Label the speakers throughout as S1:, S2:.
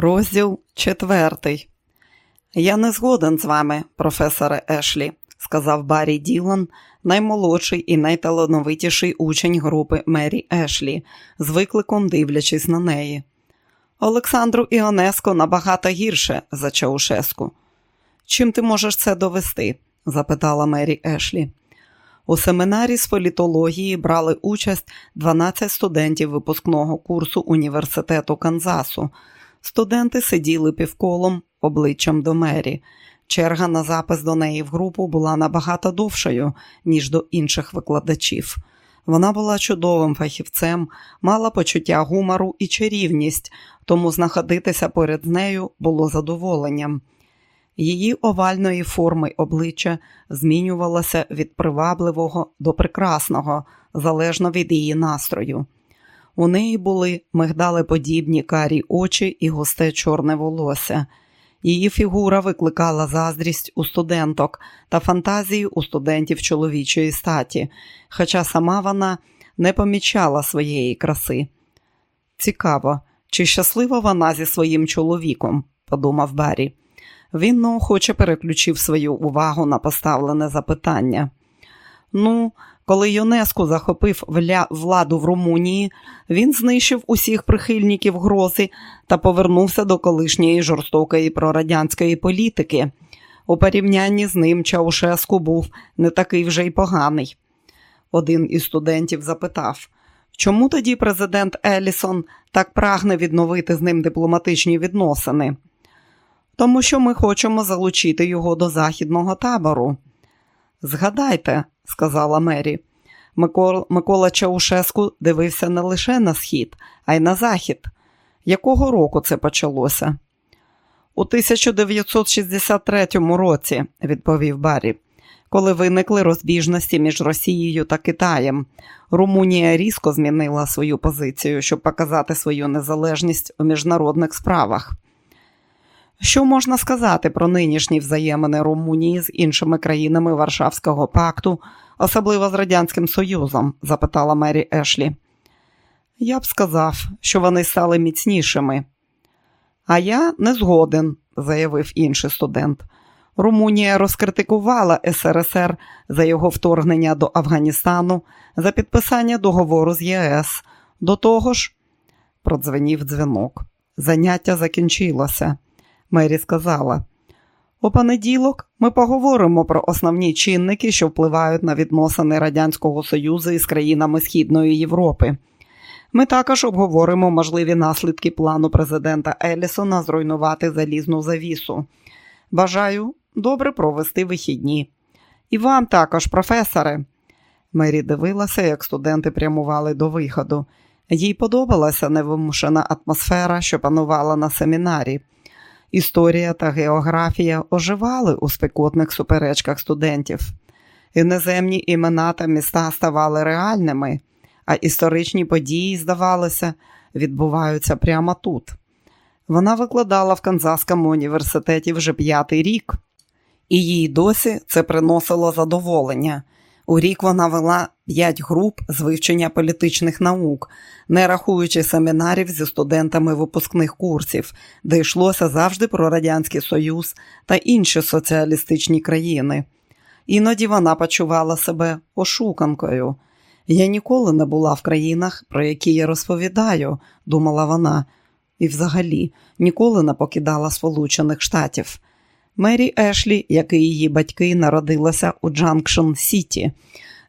S1: Розділ четвертий. Я не згоден з вами, професоре Ешлі, сказав Баррі Ділан, наймолодший і найталановитіший учень групи Мері Ешлі, з викликом дивлячись на неї. Олександру Іонеско набагато гірше за Чаушеску. Чим ти можеш це довести? запитала Мері Ешлі. У семінарі з політології брали участь 12 студентів випускного курсу університету Канзасу. Студенти сиділи півколом обличчям до мері. Черга на запис до неї в групу була набагато довшою, ніж до інших викладачів. Вона була чудовим фахівцем, мала почуття гумору і чарівність, тому знаходитися поряд з нею було задоволенням. Її овальної форми обличчя змінювалося від привабливого до прекрасного, залежно від її настрою. У неї були мигдалеподібні карі очі і густе чорне волосся. Її фігура викликала заздрість у студенток та фантазії у студентів чоловічої статі, хоча сама вона не помічала своєї краси. Цікаво, чи щаслива вона зі своїм чоловіком, подумав Баррі. Він неохоче переключив свою увагу на поставлене запитання. Ну, коли ЮНЕСКО захопив владу в Румунії, він знищив усіх прихильників грози та повернувся до колишньої жорстокої прорадянської політики. У порівнянні з ним Чаушеску був не такий вже й поганий. Один із студентів запитав, чому тоді президент Елісон так прагне відновити з ним дипломатичні відносини? Тому що ми хочемо залучити його до західного табору. Згадайте, сказала Мері. Микола, Чаушеску дивився не лише на схід, а й на захід. Якого року це почалося? У 1963 році, відповів Баррі, коли виникли розбіжності між Росією та Китаєм. Румунія різко змінила свою позицію, щоб показати свою незалежність у міжнародних справах. Що можна сказати про нинішні взаємини Румунії з іншими країнами Варшавського пакту, особливо з Радянським Союзом? запитала Мері Ешлі. Я б сказав, що вони стали міцнішими. А я не згоден, заявив інший студент. Румунія розкритикувала СРСР за його вторгнення до Афганістану, за підписання договору з ЄС. До того ж, продзвенів дзвінок. Заняття закінчилося. Мері сказала. У понеділок ми поговоримо про основні чинники, що впливають на відносини Радянського Союзу із країнами Східної Європи. Ми також обговоримо можливі наслідки плану президента Елісона зруйнувати залізну завісу. Бажаю добре провести вихідні. І вам також, професоре. Мері дивилася, як студенти прямували до виходу. Їй подобалася невимушена атмосфера, що панувала на семінарі. Історія та географія оживали у спекотних суперечках студентів. Іноземні імена та міста ставали реальними, а історичні події, здавалося, відбуваються прямо тут. Вона викладала в Канзаскому університеті вже п'ятий рік, і їй досі це приносило задоволення. У рік вона вела п'ять груп з вивчення політичних наук, не рахуючи семінарів зі студентами випускних курсів, де йшлося завжди про Радянський Союз та інші соціалістичні країни. Іноді вона почувала себе ошуканкою. Я ніколи не була в країнах, про які я розповідаю, думала вона, і взагалі ніколи не покидала Сполучених Штатів. Мері Ешлі, як і її батьки, народилася у Джанкшн Сіті.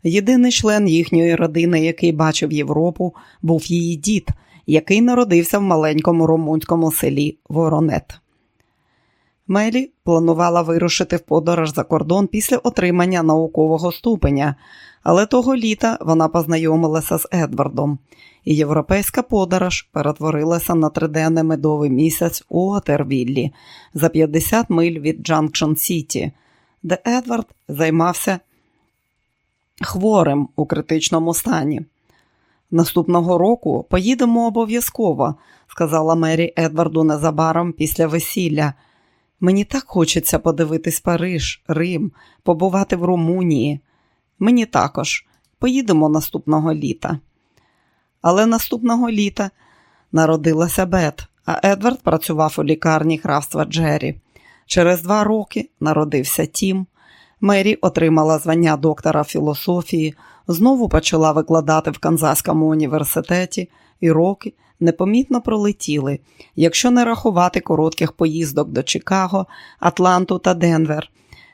S1: Єдиний член їхньої родини, який бачив Європу, був її дід, який народився в маленькому румунському селі Воронет. Мері планувала вирушити в подорож за кордон після отримання наукового ступеня, але того літа вона познайомилася з Едвардом, і європейська подорож перетворилася на триденний медовий місяць у Отервіллі за 50 миль від Джанкшн Сіті, де Едвард займався хворим у критичному стані. Наступного року поїдемо обов'язково, сказала Мері Едварду незабаром після весілля. Мені так хочеться подивитись Париж, Рим, побувати в Румунії. Мені також поїдемо наступного літа. Але наступного літа народилася Бет, а Едвард працював у лікарні графства Джері. Через два роки народився Тім. Мері отримала звання доктора філософії, знову почала викладати в Канзаському університеті, і роки непомітно пролетіли, якщо не рахувати коротких поїздок до Чикаго, Атланту та Денвер.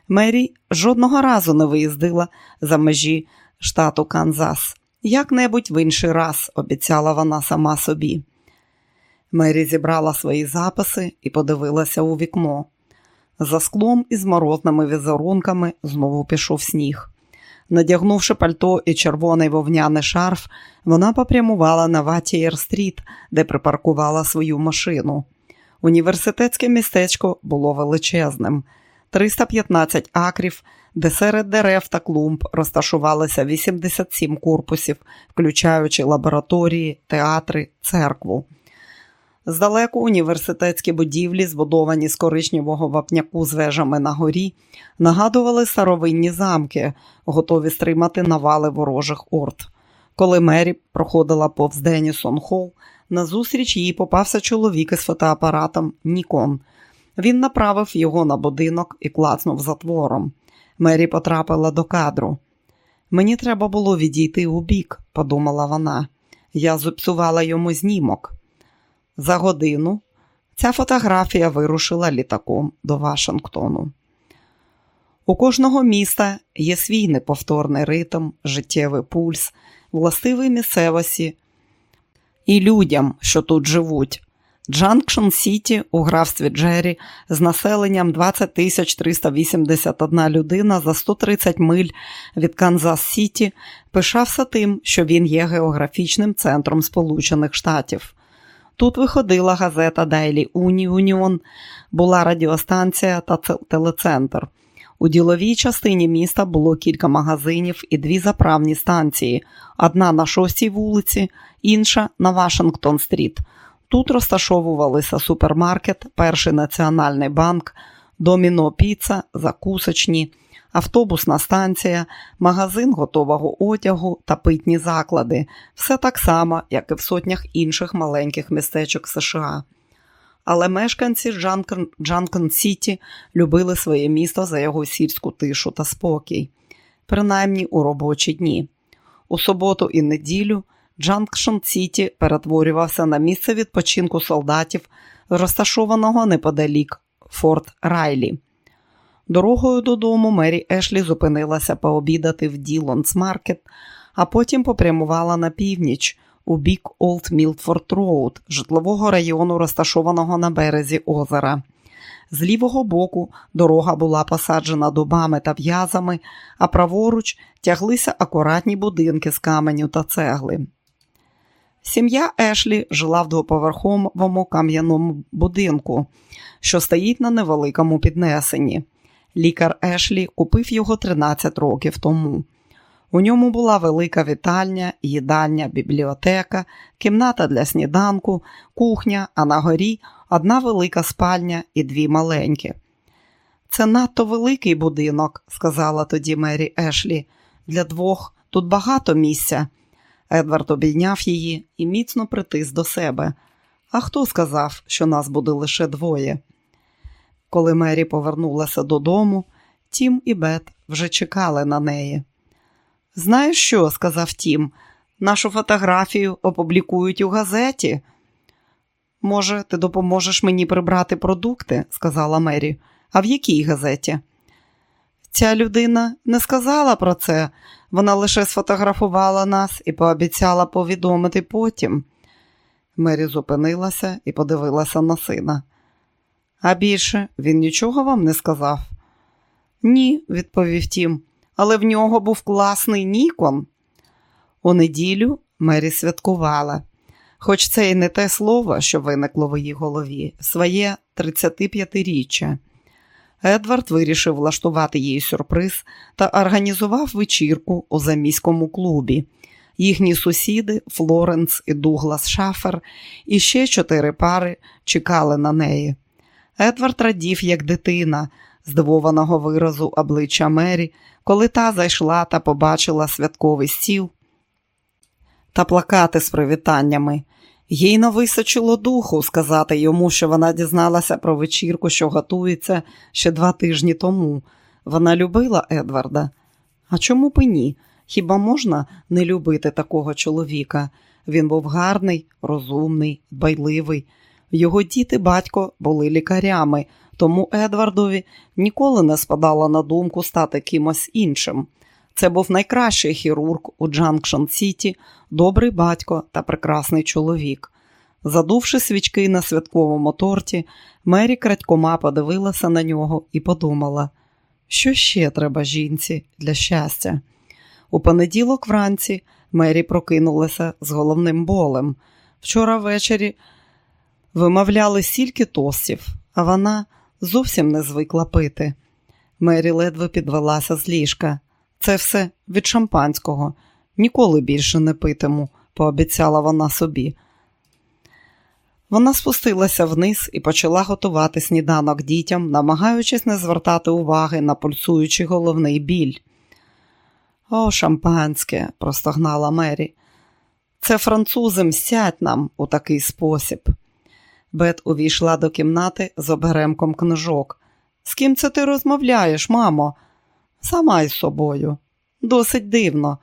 S1: Мері жодного разу не виїздила за межі штату Канзас. Як-небудь в інший раз, обіцяла вона сама собі. Мері зібрала свої записи і подивилася у вікно. За склом із морозними візерунками знову пішов сніг. Надягнувши пальто і червоний вовняний шарф, вона попрямувала на Ватієр-стріт, де припаркувала свою машину. Університетське містечко було величезним. 315 акрів, де серед дерев та клумб розташувалися 87 корпусів, включаючи лабораторії, театри, церкву. Здалеку університетські будівлі, збудовані з коричневого вапняку з вежами на горі, нагадували старовинні замки, готові стримати навали ворожих орд. Коли Мері проходила повз Денісон Холл, назустріч їй попався чоловік із фотоапаратом Нікон. Він направив його на будинок і клацнув затвором. Мері потрапила до кадру. Мені треба було відійти у бік, подумала вона. Я зіпсувала йому знімок. За годину ця фотографія вирушила літаком до Вашингтону. У кожного міста є свій неповторний ритм, життєвий пульс, властивий місцевості і людям, що тут живуть. Джанкшн Сіті у графстві Джері з населенням 20 тисяч 381 людина за 130 миль від Канзас Сіті пишався тим, що він є географічним центром Сполучених Штатів. Тут виходила газета Daily Union, була радіостанція та телецентр. У діловій частині міста було кілька магазинів і дві заправні станції: одна на шостій вулиці, інша на Вашингтон-стріт. Тут розташовувалися супермаркет, перший національний банк, доміно піца, закусочні, автобусна станція, магазин готового одягу та питні заклади. Все так само, як і в сотнях інших маленьких містечок США. Але мешканці Джанкшн Сіті любили своє місто за його сільську тишу та спокій, принаймні у робочі дні. У суботу і неділю Джанкшн Сіті перетворювався на місце відпочинку солдатів, розташованого неподалік Форт Райлі. Дорогою додому Мері Ешлі зупинилася пообідати в Ділонс Маркет, а потім попрямувала на північ у бік Олд Мілфорд Роуд, житлового району, розташованого на березі озера. З лівого боку дорога була обсаджена дубами та в'язами, а праворуч тяглися акуратні будинки з каменю та цегли. Сім'я Ешлі жила в двоповерховому кам'яному будинку, що стоїть на невеликому піднесенні. Лікар Ешлі купив його 13 років тому. У ньому була велика вітальня, їдальня, бібліотека, кімната для сніданку, кухня, а на горі одна велика спальня і дві маленькі. Це надто великий будинок, сказала тоді Мері Ешлі. Для двох тут багато місця. Едвард обійняв її і міцно притис до себе. А хто сказав, що нас буде лише двоє? Коли Мері повернулася додому, Тім і Бет вже чекали на неї. Знаєш що? сказав Тім, нашу фотографію опублікують у газеті. Може, ти допоможеш мені прибрати продукти, сказала Мері. А в якій газеті? Ця людина не сказала про це, вона лише сфотографувала нас і пообіцяла повідомити потім. Мері зупинилася і подивилася на сина. А більше він нічого вам не сказав? Ні, відповів Тім, але в нього був класний Нікон. У неділю Мері святкувала, хоч це і не те слово, що виникло в її голові, своє 35-річчя. Едвард вирішив влаштувати їй сюрприз та організував вечірку у заміському клубі. Їхні сусіди Флоренс і Дуглас Шафер і ще чотири пари чекали на неї. Едвард радів, як дитина, здивованого виразу обличчя Мері, коли та зайшла та побачила святковий стіл та плакати з привітаннями. Їй не височило духу сказати йому, що вона дізналася про вечірку, що готується ще два тижні тому. Вона любила Едварда. А чому б і ні? Хіба можна не любити такого чоловіка? Він був гарний, розумний, дбайливий. Його дід і батько були лікарями, тому Едвардові ніколи не спадало на думку стати кимось іншим. Це був найкращий хірург у Джанкшн Сіті, добрий батько та прекрасний чоловік. Задувши свічки на святковому торті, Мері крадькома подивилася на нього і подумала, що ще треба жінці для щастя. У понеділок вранці Мері прокинулася з головним болем. Вчора ввечері вимовляли стільки тостів, а вона зовсім не звикла пити. Мері ледве підвелася з ліжка. Це все від шампанського. Ніколи більше не питиму, пообіцяла вона собі. Вона спустилася вниз і почала готувати сніданок дітям, намагаючись не звертати уваги на пульсуючий головний біль. О, шампанське, простогнала Мері. Це французи мстять нам у такий спосіб. Бет увійшла до кімнати з оберемком книжок. З ким це ти розмовляєш, мамо? Сама із собою. Досить дивно.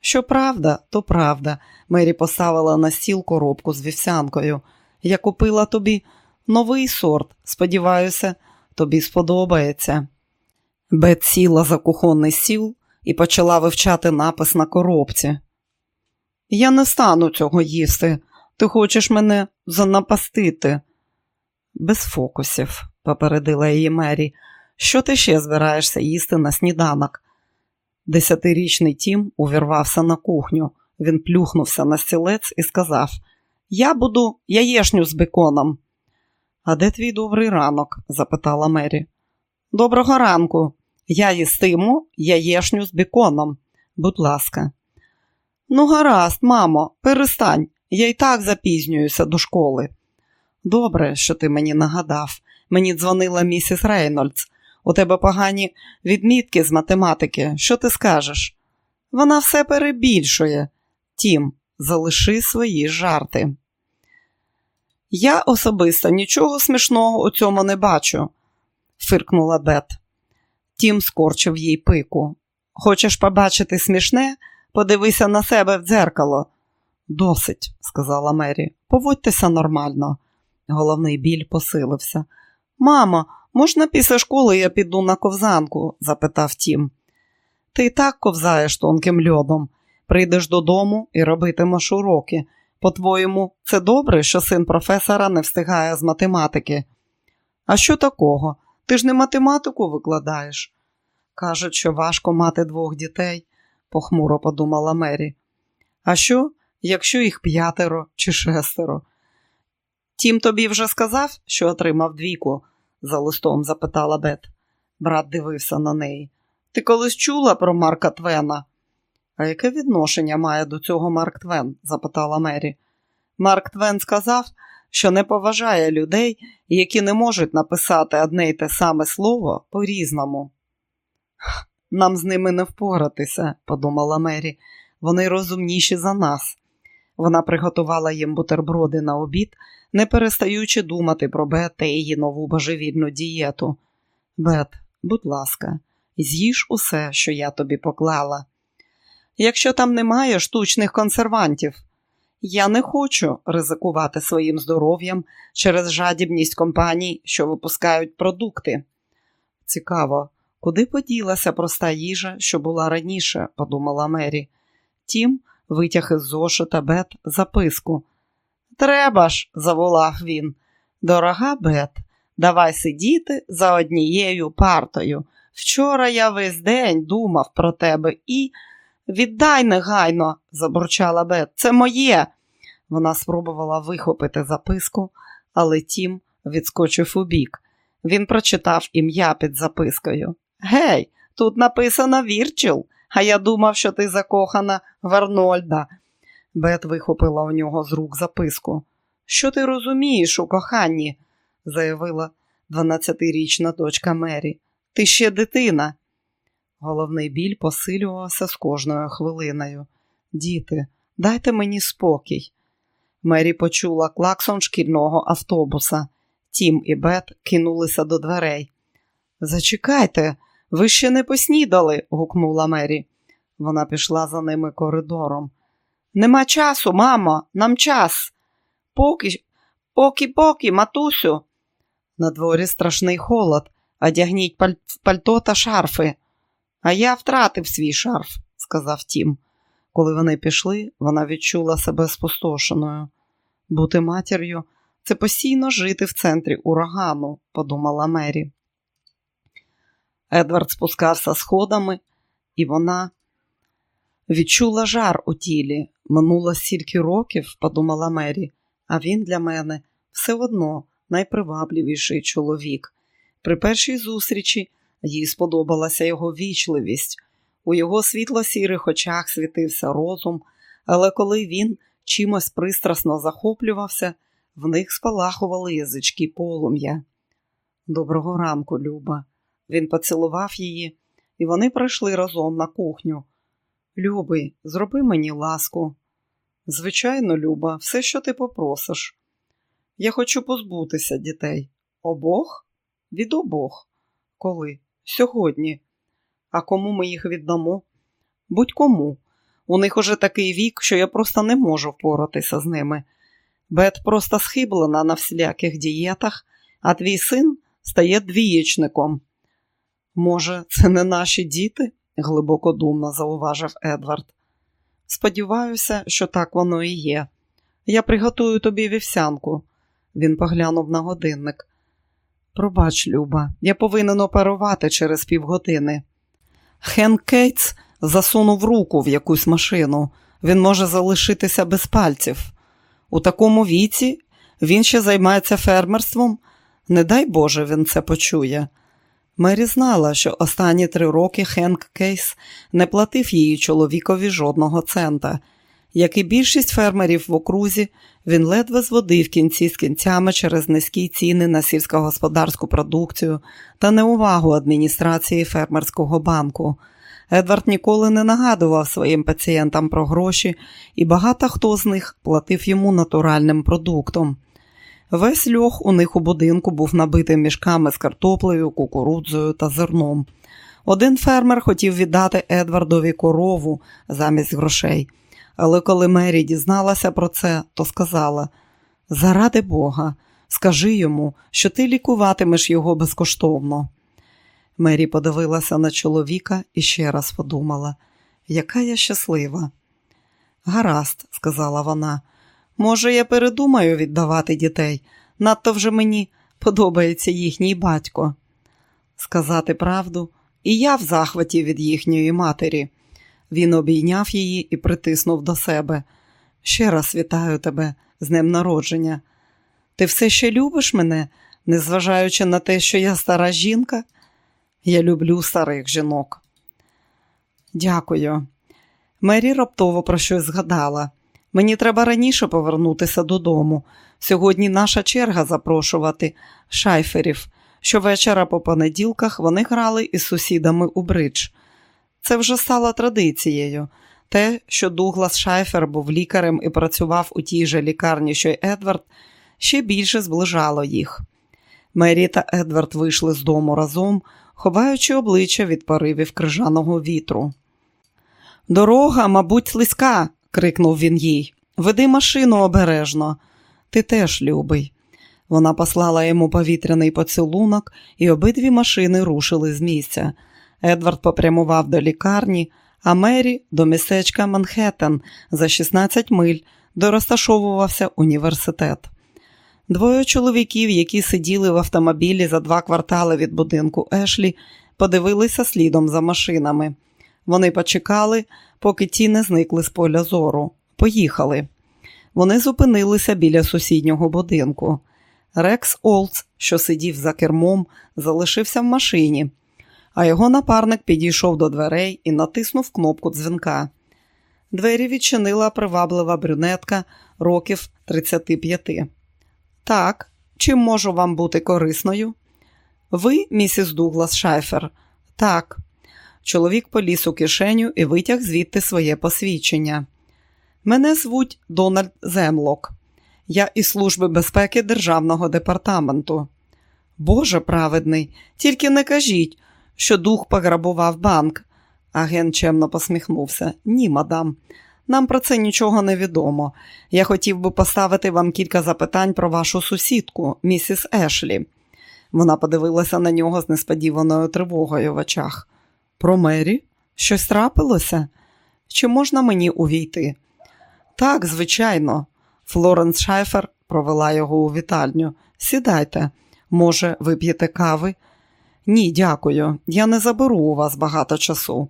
S1: Що правда, то правда. Мері поставила на стіл коробку з вівсянкою. Я купила тобі новий сорт. Сподіваюся, тобі сподобається. Бет сіла за кухонний стіл і почала вивчати напис на коробці. Я не стану цього їсти. Ти хочеш мене занапастити? Без фокусів, попередила її Мері. Що ти ще збираєшся їсти на сніданок? Десятирічний Тім увірвався на кухню. Він плюхнувся на стілець і сказав: Я буду яєшню з беконом. А де твій добрий ранок? запитала Мері. Доброго ранку. Я їстиму яєшню з беконом. Будь ласка. Ну, гаразд, мамо, перестань. Я й так запізнююся до школи. Добре, що ти мені нагадав. Мені дзвонила місіс Рейнольдс. У тебе погані відмітки з математики. Що ти скажеш? Вона все перебільшує. Тім, залиши свої жарти. Я особисто нічого смішного у цьому не бачу, фиркнула Бет. Тім скорчив їй пику. Хочеш побачити смішне? Подивися на себе в дзеркало. Досить, сказала Мері. Поводьтеся нормально. Головний біль посилився. Мамо, можна після школи я піду на ковзанку? запитав Тім. Ти й так ковзаєш тонким льодом. Прийдеш додому і робитимеш уроки. По-твоєму, це добре, що син професора не встигає з математики. А що такого? Ти ж не математику викладаєш. Кажуть, що важко мати двох дітей, похмуро подумала Мері. А що, якщо їх п'ятеро чи шестеро? Тім тобі вже сказав, що отримав двійку? за листом запитала Бет. Брат дивився на неї. Ти колись чула про Марка Твена? А яке відношення має до цього Марк Твен? запитала Мері. Марк Твен сказав, що не поважає людей, які не можуть написати одне й те саме слово по-різному. Нам з ними не впоратися, подумала Мері. Вони розумніші за нас. Вона приготувала їм бутерброди на обід, не перестаючи думати про Бет та її нову божевільну дієту. Бет, будь ласка, з'їж усе, що я тобі поклала. Якщо там немає штучних консервантів, я не хочу ризикувати своїм здоров'ям через жадібність компаній, що випускають продукти. Цікаво, куди поділася проста їжа, що була раніше, подумала Мері. Тім витяг із зошита Бет записку. Треба ж, заволав він. Дорога Бет, давай сидіти за однією партою. Вчора я весь день думав про тебе і. Віддай негайно, забурчала Бет. Це моє. Вона спробувала вихопити записку, але тім відскочив у бік. Він прочитав ім'я під запискою. Гей, тут написано Вірчил, а я думав, що ти закохана в Арнольда. Бет вихопила у нього з рук записку. Що ти розумієш у коханні? заявила дванадцятирічна дочка Мері. Ти ще дитина. Головний біль посилювався з кожною хвилиною. Діти, дайте мені спокій. Мері почула клаксон шкільного автобуса. Тім і Бет кинулися до дверей. Зачекайте, ви ще не поснідали, гукнула Мері. Вона пішла за ними коридором. Нема часу, мамо, нам час. Поки, поки, матусю. На дворі страшний холод. Одягніть паль... пальто та шарфи. А я втратив свій шарф, сказав Тім. Коли вони пішли, вона відчула себе спустошеною. Бути матір'ю це постійно жити в центрі урагану, подумала Мері. Едвард спускався сходами, і вона відчула жар у тілі. Минуло стільки років, подумала Мері, а він для мене все одно найпривабливіший чоловік. При першій зустрічі їй сподобалася його вічливість. У його світло-сірих очах світився розум, але коли він чимось пристрасно захоплювався, в них спалахували язички полум'я. Доброго ранку, Люба. Він поцілував її, і вони прийшли разом на кухню. Любий, зроби мені ласку. Звичайно, Люба, все, що ти попросиш. Я хочу позбутися дітей. Обох? Від обох. Коли? Сьогодні. А кому ми їх віддамо? Будь-кому. У них уже такий вік, що я просто не можу впоратися з ними. Бет просто схиблена на всіляких дієтах, а твій син стає двієчником. Може, це не наші діти? глибоко думно зауважив Едвард. Сподіваюся, що так воно і є. Я приготую тобі вівсянку. Він поглянув на годинник. Пробач, люба, я повинен оперувати через півгодини. Хенк Кейтс засунув руку в якусь машину. Він може залишитися без пальців. У такому віці він ще займається фермерством. Не дай Боже, він це почує. Мері знала, що останні три роки Хенк Кейтс не платив її чоловікові жодного цента. Як і більшість фермерів в окрузі, він ледве зводив кінці з кінцями через низькі ціни на сільськогосподарську продукцію та неувагу адміністрації фермерського банку. Едвард ніколи не нагадував своїм пацієнтам про гроші, і багато хто з них платив йому натуральним продуктом. Весь льох у них у будинку був набитий мішками з картоплею, кукурудзою та зерном. Один фермер хотів віддати Едвардові корову замість грошей, але коли Мері дізналася про це, то сказала: Заради Бога, скажи йому, що ти лікуватимеш його безкоштовно. Мері подивилася на чоловіка і ще раз подумала, яка я щаслива. Гаразд, сказала вона. Може, я передумаю віддавати дітей, надто вже мені подобається їхній батько. Сказати правду, і я в захваті від їхньої матері. Він обійняв її і притиснув до себе. Ще раз вітаю тебе з днем народження. Ти все ще любиш мене, незважаючи на те, що я стара жінка? Я люблю старих жінок. Дякую. Мері раптово про щось згадала. Мені треба раніше повернутися додому. Сьогодні наша черга запрошувати шайферів. Щовечора по понеділках вони грали із сусідами у бридж. Це вже стало традицією. Те, що Дуглас Шайфер був лікарем і працював у тій же лікарні, що й Едвард, ще більше зближало їх. Мері та Едвард вийшли з дому разом, ховаючи обличчя від поривів крижаного вітру. Дорога, мабуть, слизька, крикнув він їй. Веди машину обережно. Ти теж любий. Вона послала йому повітряний поцілунок, і обидві машини рушили з місця. Едвард попрямував до лікарні, а Мері до містечка Манхеттен за 16 миль, де розташовувався університет. Двоє чоловіків, які сиділи в автомобілі за два квартали від будинку Ешлі, подивилися слідом за машинами. Вони почекали, поки ті не зникли з поля зору. Поїхали. Вони зупинилися біля сусіднього будинку. Рекс Олдс, що сидів за кермом, залишився в машині, а його напарник підійшов до дверей і натиснув кнопку дзвінка. Двері відчинила приваблива брюнетка років 35. Так, чим можу вам бути корисною? Ви, місіс Дуглас Шайфер? Так. Чоловік поліз у кишеню і витяг звідти своє посвідчення. Мене звуть Дональд Землок. Я із Служби безпеки Державного департаменту. Боже праведний, тільки не кажіть, що дух пограбував банк. Агент чемно посміхнувся. Ні, мадам, нам про це нічого не відомо. Я хотів би поставити вам кілька запитань про вашу сусідку, місіс Ешлі. Вона подивилася на нього з несподіваною тривогою в очах. Про Мері? Щось трапилося? Чи можна мені увійти? Так, звичайно. Флоренс Шайфер провела його у вітальню. Сідайте, може, вип'єте кави? Ні, дякую. Я не заберу у вас багато часу.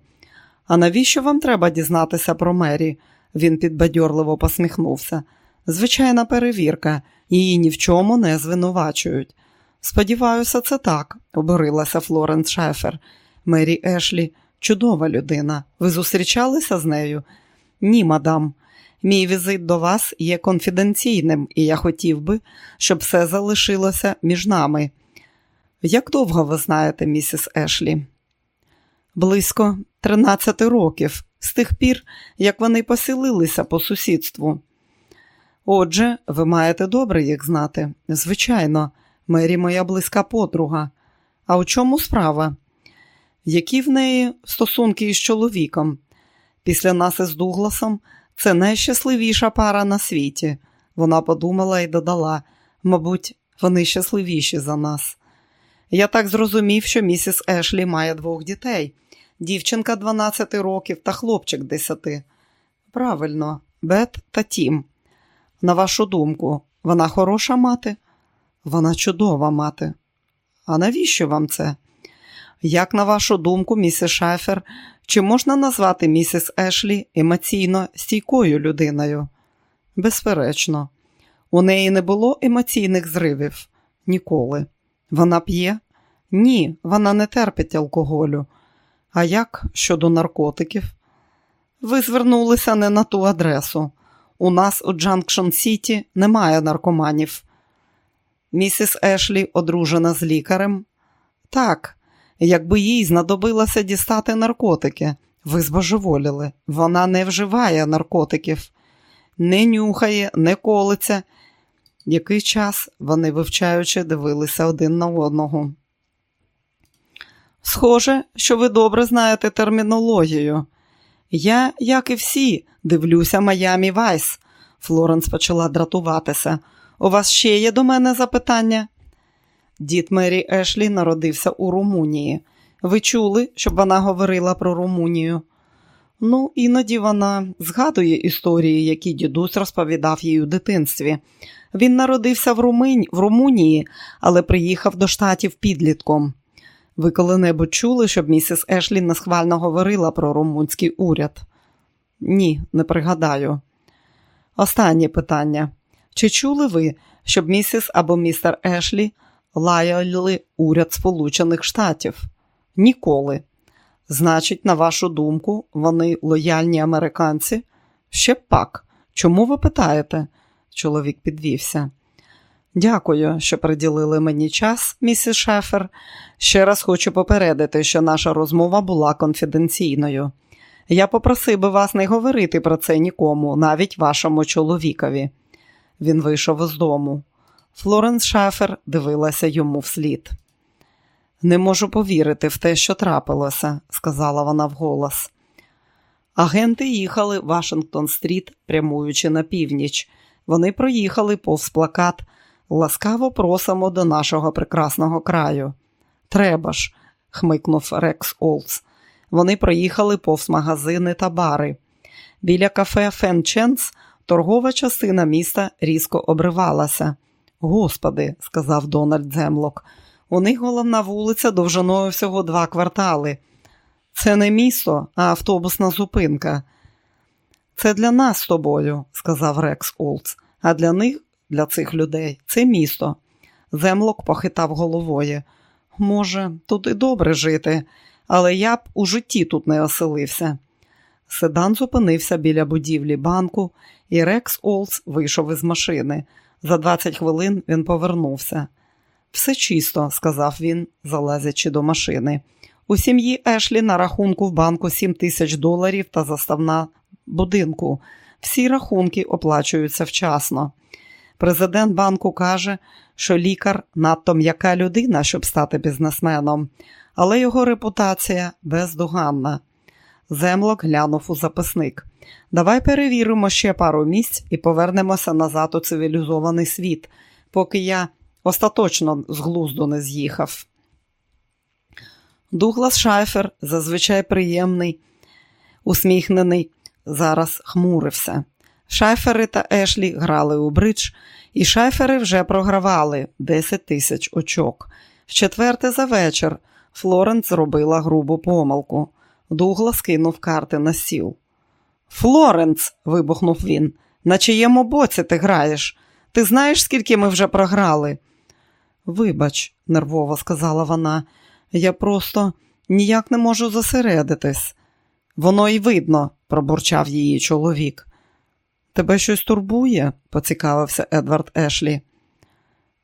S1: А навіщо вам треба дізнатися про Мері? Він підбадьорливо посміхнувся. Звичайна перевірка, її ні в чому не звинувачують. Сподіваюся, це так, оборилася Флоренс Шефер. Мері Ешлі чудова людина. Ви зустрічалися з нею? Ні, мадам. Мій візит до вас є конфіденційним, і я хотів би, щоб все залишилося між нами. Як довго ви знаєте, місіс Ешлі? Близько 13 років, з тих пір, як вони поселилися по сусідству. Отже, ви маєте добре їх знати. Звичайно, Мері моя близька подруга. А у чому справа? Які в неї стосунки із чоловіком? Після нас із Дугласом це найщасливіша пара на світі. Вона подумала і додала, мабуть, вони щасливіші за нас. Я так зрозумів, що місіс Ешлі має двох дітей дівчинка 12 років та хлопчик 10. Правильно, Бет та Тім. На вашу думку, вона хороша мати? Вона чудова мати. А навіщо вам це? Як на вашу думку, місіс Шафер, чи можна назвати місіс Ешлі емоційно стійкою людиною? Безперечно, у неї не було емоційних зривів ніколи. Вона п'є? Ні, вона не терпить алкоголю. А як щодо наркотиків? Ви звернулися не на ту адресу. У нас у Джанкшн Сіті немає наркоманів. Місіс Ешлі одружена з лікарем? Так, якби їй знадобилося дістати наркотики, ви збожеволіли. Вона не вживає наркотиків, не нюхає, не колиться. Який час вони вивчаючи дивилися один на одного. Схоже, що ви добре знаєте термінологію. Я, як і всі, дивлюся Майамі Вайс. Флоренс почала дратуватися. У вас ще є до мене запитання? Дід Мері Ешлі народився у Румунії. Ви чули, щоб вона говорила про Румунію? Ну, іноді вона згадує історії, які дідусь розповідав їй у дитинстві. Він народився в, Румин... в Румунії, але приїхав до штатів підлітком. Ви коли-небудь чули, щоб місіс Ешлі несхвально говорила про румунський уряд? Ні, не пригадаю. Останнє питання. Чи чули ви, щоб місіс або містер Ешлі лаяли уряд Сполучених Штатів? Ніколи. Значить, на вашу думку, вони лояльні американці? Ще пак. Чому ви питаєте? Чоловік підвівся. Дякую, що приділили мені час, місіс Шефер. Ще раз хочу попередити, що наша розмова була конфіденційною. Я попросив би вас не говорити про це нікому, навіть вашому чоловікові. Він вийшов із дому. Флоренс Шафер дивилася йому вслід. Не можу повірити в те, що трапилося, сказала вона вголос. Агенти їхали Вашингтон-стріт, прямуючи на північ. Вони проїхали повз плакат. Ласкаво просимо до нашого прекрасного краю. Треба ж, хмикнув Рекс Олдс. Вони проїхали повз магазини та бари. Біля кафе Фенченс торгова частина міста різко обривалася. Господи, сказав Дональд Землок, у них головна вулиця довжиною всього два квартали. Це не місто, а автобусна зупинка. Це для нас з тобою, сказав Рекс Олдс, а для них для цих людей це місто. Землок похитав головою. Може, тут і добре жити, але я б у житті тут не оселився. Седан зупинився біля будівлі банку, і Рекс Олдс вийшов із машини. За 20 хвилин він повернувся. Все чисто, сказав він, залазячи до машини. У сім'ї Ешлі на рахунку в банку 7 тисяч доларів та заставна будинку. Всі рахунки оплачуються вчасно. Президент банку каже, що лікар надто м'яка людина, щоб стати бізнесменом, але його репутація бездоганна. Землок глянув у записник. Давай перевіримо ще пару місць і повернемося назад у цивілізований світ, поки я остаточно з глузду не з'їхав. Дуглас Шайфер, зазвичай приємний, усміхнений, зараз хмурився. Шайфери та Ешлі грали у бридж, і шайфери вже програвали 10 тисяч очок. В четверте за вечір Флоренс зробила грубу помилку. Дуглас кинув карти на сіл. Флоренс, вибухнув він, на чиєму боці ти граєш? Ти знаєш, скільки ми вже програли? Вибач, нервово сказала вона, я просто ніяк не можу зосередитись. Воно й видно, пробурчав її чоловік. Тебе щось турбує? поцікавився Едвард Ешлі.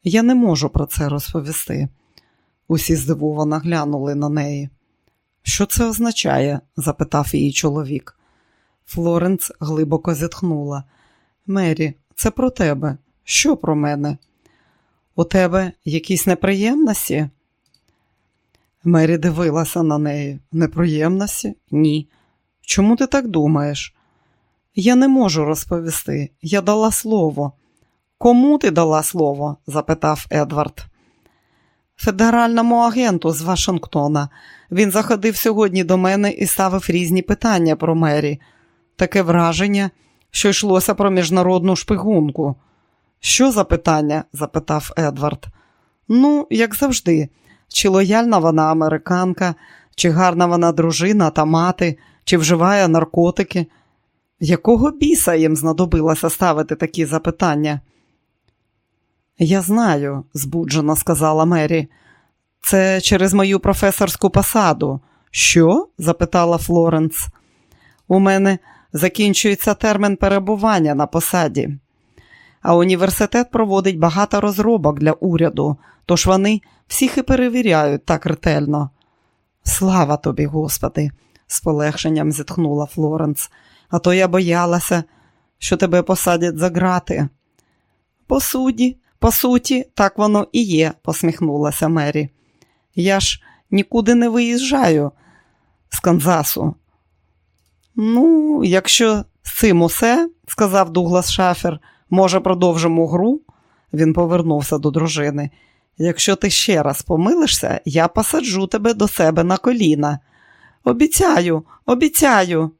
S1: Я не можу про це розповісти. Усі здивовано глянули на неї. Що це означає? запитав її чоловік. Флоренс глибоко зітхнула. Мері, це про тебе. Що про мене? У тебе якісь неприємності? Мері дивилася на неї. Неприємності? Ні. Чому ти так думаєш? Я не можу розповісти. Я дала слово. Кому ти дала слово? запитав Едвард. Федеральному агенту з Вашингтона. Він заходив сьогодні до мене і ставив різні питання про Мері. Таке враження, що йшлося про міжнародну шпигунку. Що за питання? запитав Едвард. Ну, як завжди, чи лояльна вона американка, чи гарна вона дружина та мати, чи вживає наркотики. Якого біса їм знадобилося ставити такі запитання? Я знаю, збуджено сказала Мері. Це через мою професорську посаду. Що? запитала Флоренс. У мене закінчується термін перебування на посаді, а університет проводить багато розробок для уряду, тож вони всіх і перевіряють так ретельно. Слава тобі, Господи, з полегшенням зітхнула Флоренс, а то я боялася, що тебе посадять за грати. По суді, по суті, так воно і є, посміхнулася Мері. Я ж нікуди не виїжджаю з Канзасу. Ну, якщо з цим усе, сказав Дуглас Шафер, може, продовжимо гру? Він повернувся до дружини. Якщо ти ще раз помилишся, я посаджу тебе до себе на коліна. Обіцяю, обіцяю.